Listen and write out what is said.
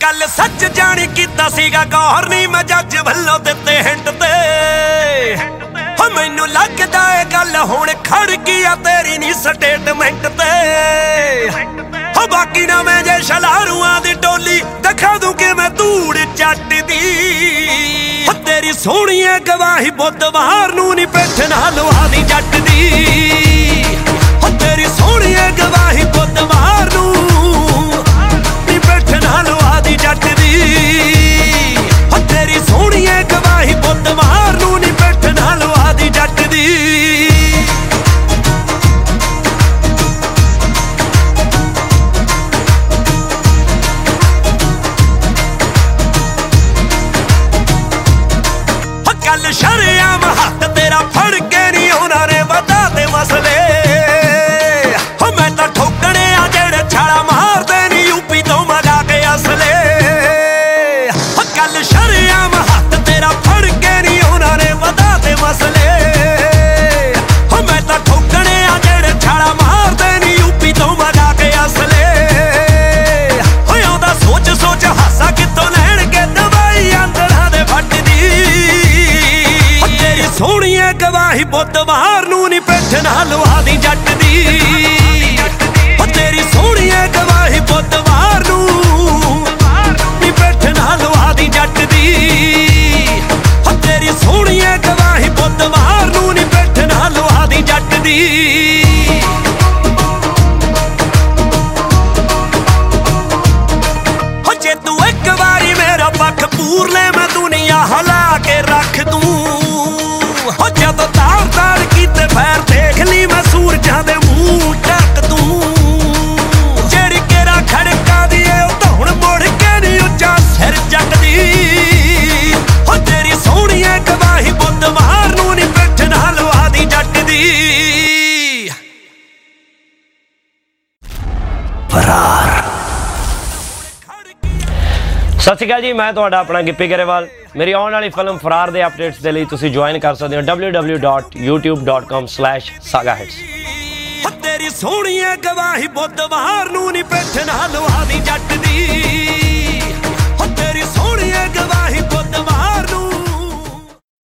ਕੱਲ ਸੱਚ ਜਾਣੀ ਕੀਤਾ ਸੀਗਾ ਗੌਰ ਨਹੀਂ ਮੈਂ ਜੱਜ ਵੱਲੋਂ ਦਿੱਤੇ ਹਿੰਟ ਤੇ। ਹੋ, ਮੈਨੂੰ ਲੱਗਦਾ ਏ ਗੱਲ ਹੁਣ ਖੜ ਗਈ ਆ ਤੇਰੀ ਨਹੀਂ ਸਟੇਟਮੈਂਟ ਤੇ। ਹੋ, ਬਾਕੀ ਨਾ ਮੈਂ ਜੇ ਸ਼ਲਾਰੂਆਂ ਦੀ ਟੋਲੀ ਦਿਖਾ ਦੂੰ ਕਿ ਮੈਂ ਧੂੜ ਚੱਟ ਦੀ ਤੇਰੀ ਸੋਹਣੀ ਏ ਗਵਾਹੀ ਬੁੱਧਵਾਰ ਨੂੰ ਨਹੀਂ ਪਿੱਠ ਨਾਲ ਲਵਾ ਦੀ ਜੱਟ ਦੀ ਗੱਲ ਸ਼ਰਿਆਮ ਹੱਥ ਤੇਰਾ ਫੜ ਕੇ ਨਹੀਂ ਉਹਨਾਂ ਏ ਬੁੱਧਵਾਰ ਨੂੰ ਨਹੀਂ ਪਿੱਠ ਨਾਲ ਲਵਾ ਦੀ ਜੱਟ ਦੀ। ਜਦੋਂ ਤਾਰ ਤਾਰ ਕੀਤੇ ਫੈਰ ਦੇਖ ਲਈ ਮੈਂ ਸੂਰਜਾਂ ਦੇ ਮੂੰਹ ਟੱਕ ਦੂੰ। ਜਿਹੜੀ ਕੇਰਾ ਖੜਕਾ ਦੀ ਏ ਉਹ ਤਾਂ ਹੁਣ ਮੁੜ ਕੇ ਨਹੀਂ ਉੱਚਾ ਸਿਰ ਚੱਕਦੀ। ਹੋ ਤੇਰੀ ਸੋਹਣੀ ਏ ਗਵਾਹੀ ਬੁੱਧਵਾਰ ਨੂੰ ਨਹੀਂ ਪਿੱਠ ਨਾਲ ਲਵਾ ਦੀ ਜੱਟ ਦੀ। ਸਤਿ ਸ਼੍ਰੀ ਅਕਾਲ ਜੀ ਮੈਂ ਤੁਹਾਡਾ ਆਪਣਾ ਗਿੱਪੀ ਗਰੇਵਾਲ। ਮੇਰੀ ਆਉਣ ਵਾਲੀ ਫਿਲਮ ਫਰਾਰ ਦੇ ਅਪਡੇਟਸ ਦੇ ਲਈ ਤੁਸੀਂ ਜੁਆਇਨ ਕਰ ਸਕਦੇ ਹੋ www.youtube.com/sagahits ਤੇਰੀ ਸੋਹਣੀ ਗਵਾਹੀ ਬੁੱਧਵਾਰ ਨੂੰ ਨਹੀਂ ਪਿੱਠ ਨਾਲ ਲਵਾ ਦੀ ਜੱਟ ਦੀ।